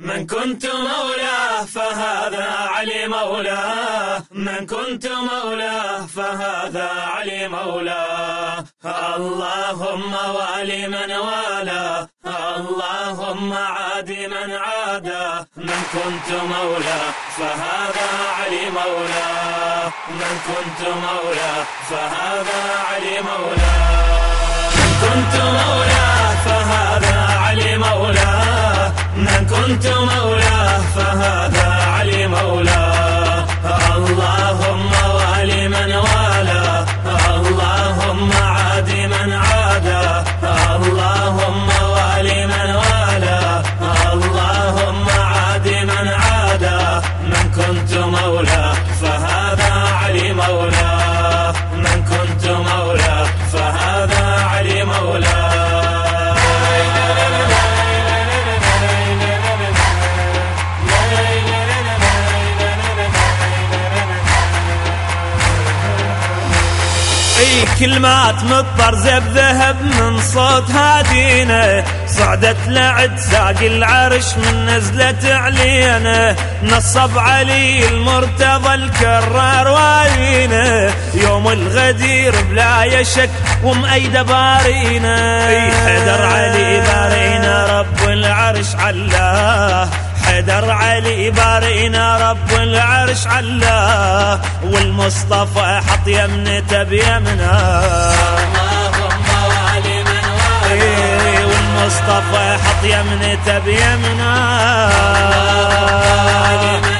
من كنت مولاه فهذا علي مولاه من كنت مولاه فهذا علي مولاه اللهم والي من والاه اللهم عاد من عاداه من كنت مولاه فهذا علي مولاه من كنت مولاه فهذا علي مولاه من كنت مولاه فهذا علي مولاه كنت مولاه فهذا علي مولاه. اللهم كلمات مضطر زب ذهب من صوت هادينا. صعدت لعد ساق العرش من نزلة علينا. نصب علي المرتضى الكرار والينا يوم الغدير بلا يشك ومأيدة بارينا. أي حدر علي بارينا رب العرش علاه حدر علي بارينا رب العرش علاه والمصطفى حط يمنته بيمنه اللهم والي من إيه، والمصطفى حط يمنته بيمنه إيه،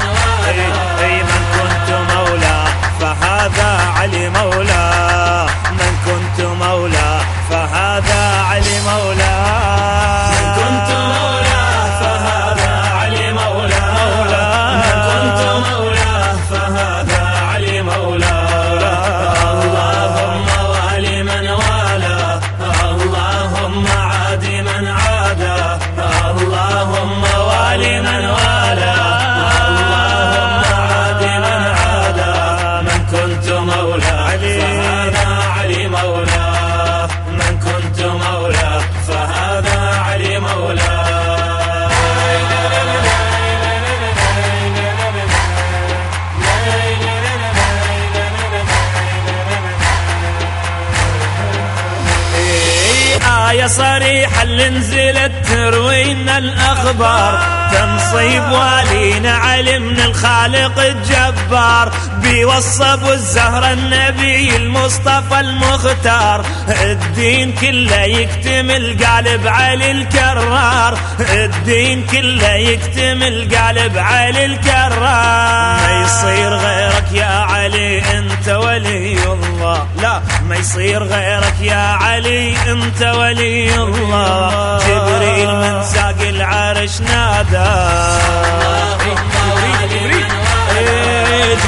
اللي نزلت تروينا الأخبار. تنصيب والينا علي من الخالق الجبار. بيوصب الزهرة النبي المصطفى المختار. الدين كله يكتمل قالب علي الكرار. الدين كله يكتمل قالب علي الكرار. ما يصير غيرك يا علي أنت ولي الله. لا. ما يصير غيرك يا علي انت ولي الله. جبريل من ساق العرش نادى.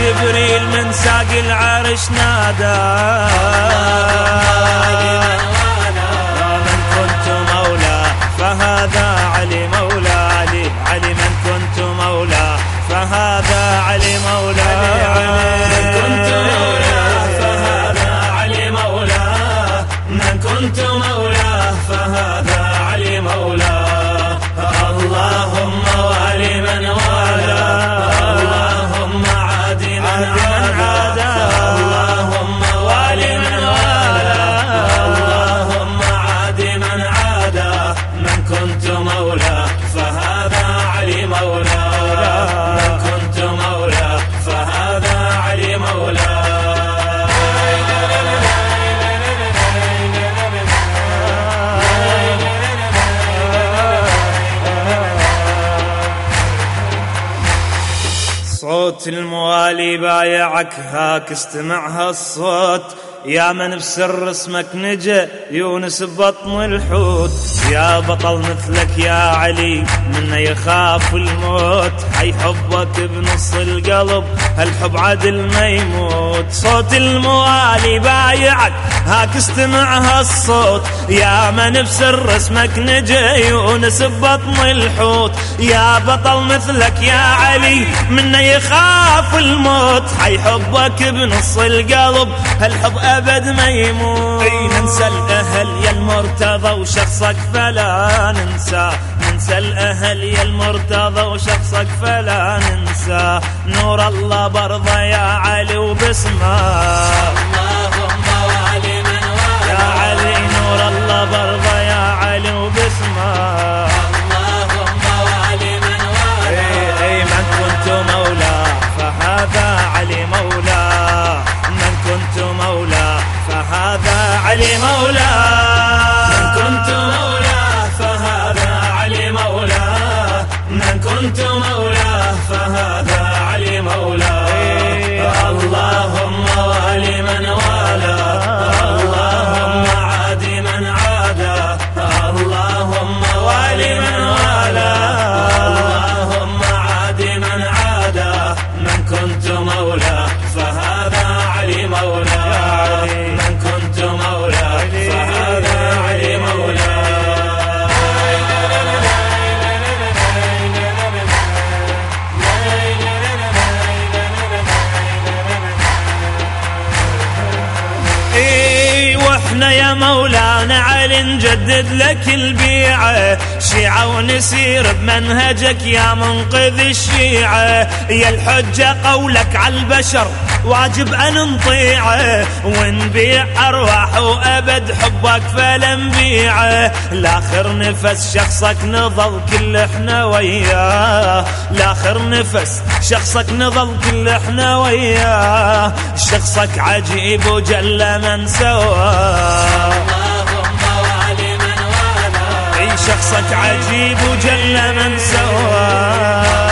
جبريل من ساق العرش نادى. من كنت مولاه فهذا علي مولى. علي علي من كنت مولاه فهذا علي مولى. من كنت مولاه صوت الموالي بايعك هاك استمع هالصوت يا من بسر اسمك نجا يونس ببطن الحوت. يا بطل مثلك يا علي منا يخاف الموت. حي حبك بنص القلب هالحب عدل ما يموت؟ صوت الموالي بايعك هاك استمع هالصوت يا من بسر اسمك نجا يونس ببطن الحوت. يا بطل مثلك يا علي منا يخاف الموت. حي حبك بنص القلب هالحب أبد ما يموت. أي ننسى الأهل يا المرتضى وشخصك فلا ننسى. ننسى الأهل يا المرتضى وشخصك فلا ننسى. نور الله برضى يا علي وبسمه وإحنا يا مولانا علي نجدد لك البيعة. شيعة ونسير بمنهجك يا منقذ الشيعة. يا الحجة قولك على البشر. واجب أن نطيعه ونبيع أرواح وأبد حبك فلا نبيعه لآخر نفس شخصك نظل كل إحنا وياه. لآخر نفس شخصك نظل كل إحنا وياه. شخصك عجيب وجل من سواه. شخصك عجيب وجل من سواه.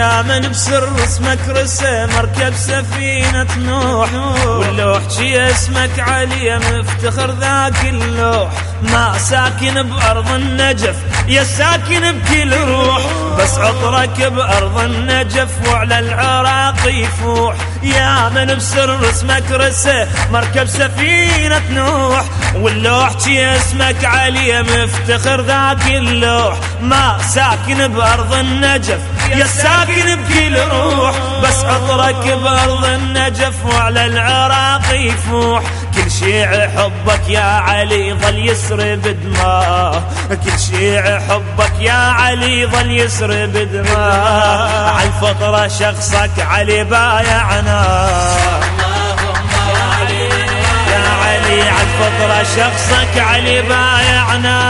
من بسر اسمك رسى مركب سفينة نوح. واللوح شي اسمك علي مفتخر ذاك اللوح. ما ساكن بأرض النجف يا ساكن بكل روح. بس عطرك بأرض النجف وعلى العراق يفوح. يا من بسر اسمك رسى مركب سفينة نوح. واللوح شي اسمك علي مفتخر ذاك اللوح. ما ساكن بأرض النجف يا ساكن بكل روح بس عطرك بأرض النجف وعلى العراق يفوح. كل شيع حبك يا علي ظل يسرب دماه كل شيع حبك يا علي ظل يسرب دماه عالفطرة شخصك علي بايعنا اللهم والي من يا علي عالفطرة شخصك علي بايعنا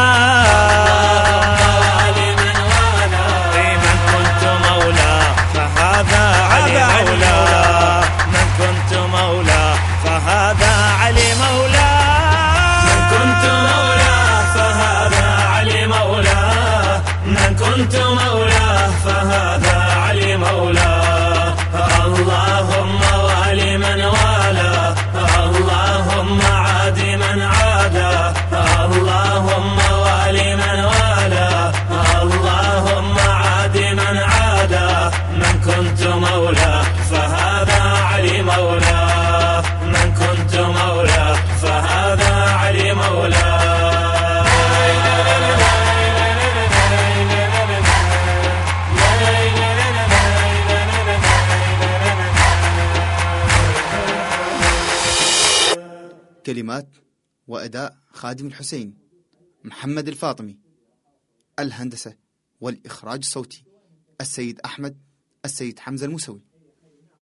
كلمات وأداء خادم الحسين محمد الفاطمي الهندسة والإخراج الصوتي السيد أحمد السيد حمزة الموسوي.